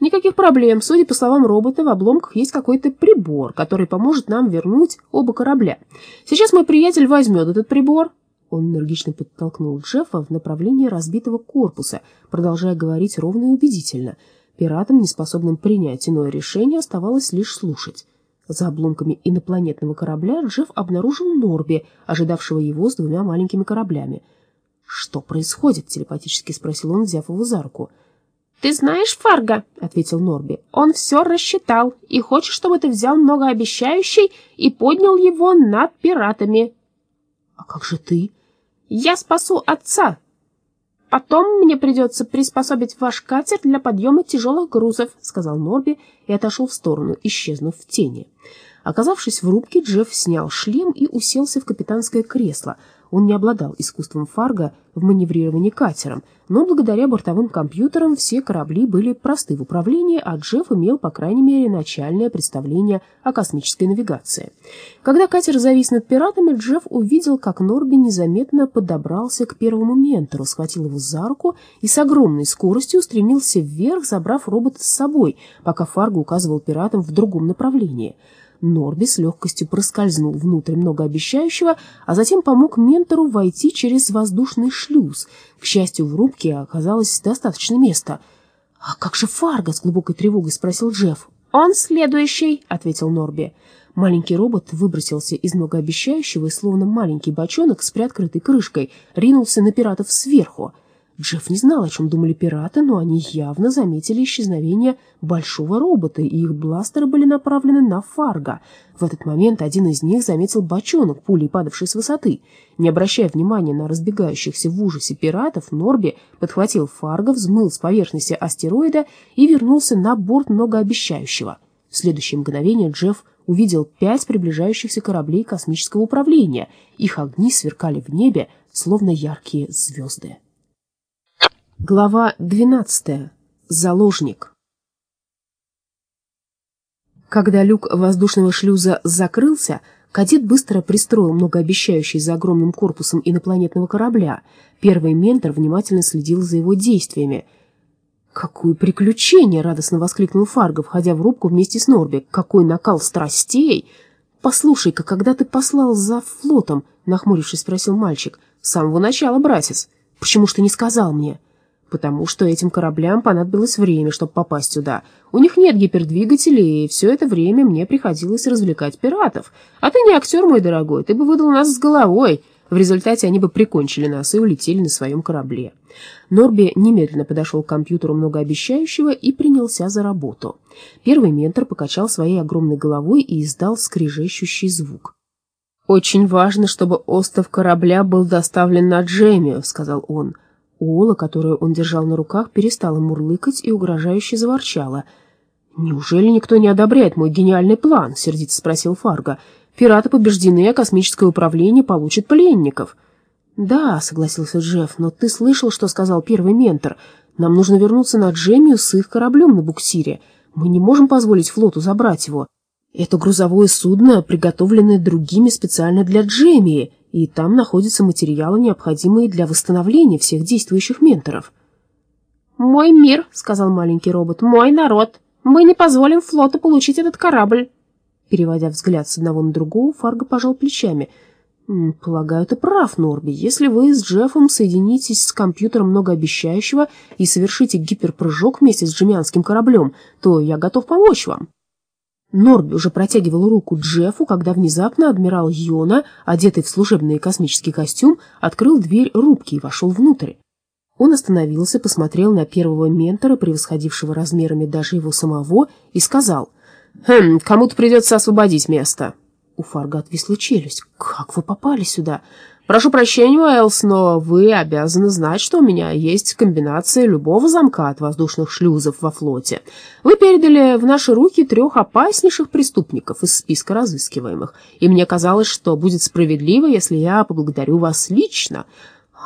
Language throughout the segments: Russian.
Никаких проблем. Судя по словам робота, в обломках есть какой-то прибор, который поможет нам вернуть оба корабля. Сейчас мой приятель возьмет этот прибор. Он энергично подтолкнул Джеффа в направлении разбитого корпуса, продолжая говорить ровно и убедительно. Пиратам, неспособным принять иное решение, оставалось лишь слушать. За обломками инопланетного корабля Джефф обнаружил Норби, ожидавшего его с двумя маленькими кораблями. «Что происходит?» — телепатически спросил он, взяв его за руку. «Ты знаешь Фарго?» — ответил Норби. «Он все рассчитал и хочет, чтобы ты взял многообещающий и поднял его над пиратами». «А как же ты?» «Я спасу отца. Потом мне придется приспособить ваш катер для подъема тяжелых грузов», — сказал Норби и отошел в сторону, исчезнув в тени. Оказавшись в рубке, Джефф снял шлем и уселся в капитанское кресло — он не обладал искусством Фарго в маневрировании катером, но благодаря бортовым компьютерам все корабли были просты в управлении, а Джефф имел, по крайней мере, начальное представление о космической навигации. Когда катер завис над пиратами, Джефф увидел, как Норби незаметно подобрался к первому ментору, схватил его за руку и с огромной скоростью устремился вверх, забрав робота с собой, пока Фарго указывал пиратам в другом направлении – Норби с легкостью проскользнул внутрь многообещающего, а затем помог ментору войти через воздушный шлюз. К счастью, в рубке оказалось достаточно места. «А как же Фарго?» — с глубокой тревогой спросил Джефф. «Он следующий», — ответил Норби. Маленький робот выбросился из многообещающего и, словно маленький бочонок с приоткрытой крышкой, ринулся на пиратов сверху — Джефф не знал, о чем думали пираты, но они явно заметили исчезновение большого робота, и их бластеры были направлены на Фарго. В этот момент один из них заметил бочонок, пулей падавший с высоты. Не обращая внимания на разбегающихся в ужасе пиратов, Норби подхватил Фарго, взмыл с поверхности астероида и вернулся на борт многообещающего. В следующее мгновение Джефф увидел пять приближающихся кораблей космического управления. Их огни сверкали в небе, словно яркие звезды. Глава 12. Заложник. Когда люк воздушного шлюза закрылся, кадет быстро пристроил многообещающий за огромным корпусом инопланетного корабля. Первый ментор внимательно следил за его действиями. «Какое приключение!» — радостно воскликнул Фарго, входя в рубку вместе с Норби. «Какой накал страстей!» «Послушай-ка, когда ты послал за флотом?» — нахмурившись, спросил мальчик. «С самого начала, братец. Почему ж ты не сказал мне?» Потому что этим кораблям понадобилось время, чтобы попасть сюда. У них нет гипердвигателей, и все это время мне приходилось развлекать пиратов. А ты не актер, мой дорогой, ты бы выдал нас с головой. В результате они бы прикончили нас и улетели на своем корабле. Норби немедленно подошел к компьютеру многообещающего и принялся за работу. Первый ментор покачал своей огромной головой и издал скрежещущий звук. «Очень важно, чтобы остов корабля был доставлен на Джемию», — сказал он. Ола, которую он держал на руках, перестала мурлыкать и угрожающе заворчала. «Неужели никто не одобряет мой гениальный план?» — сердито спросил Фарго. «Пираты побеждены, а космическое управление получит пленников». «Да», — согласился Джефф, — «но ты слышал, что сказал первый ментор. Нам нужно вернуться на Джемию с их кораблем на буксире. Мы не можем позволить флоту забрать его. Это грузовое судно, приготовленное другими специально для Джемии, и там находятся материалы, необходимые для восстановления всех действующих менторов. «Мой мир», — сказал маленький робот, — «мой народ. Мы не позволим флоту получить этот корабль». Переводя взгляд с одного на другого, Фарго пожал плечами. «Полагаю, ты прав, Норби. Если вы с Джеффом соединитесь с компьютером многообещающего и совершите гиперпрыжок вместе с джемианским кораблем, то я готов помочь вам». Норби уже протягивал руку Джеффу, когда внезапно адмирал Йона, одетый в служебный космический костюм, открыл дверь рубки и вошел внутрь. Он остановился, посмотрел на первого ментора, превосходившего размерами даже его самого, и сказал, «Хм, кому-то придется освободить место». У Фарга отвисла челюсть. «Как вы попали сюда?» Прошу прощения, Уэллс, но вы обязаны знать, что у меня есть комбинация любого замка от воздушных шлюзов во флоте. Вы передали в наши руки трех опаснейших преступников из списка разыскиваемых, и мне казалось, что будет справедливо, если я поблагодарю вас лично.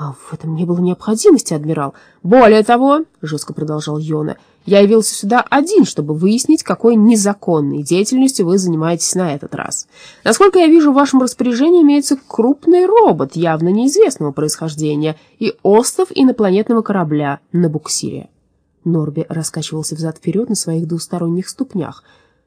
А в этом не было необходимости, адмирал. Более того, — жестко продолжал Йона, — я явился сюда один, чтобы выяснить, какой незаконной деятельностью вы занимаетесь на этот раз. Насколько я вижу, в вашем распоряжении имеется крупный робот явно неизвестного происхождения и остров инопланетного корабля на буксире. Норби раскачивался взад-вперед на своих двусторонних ступнях.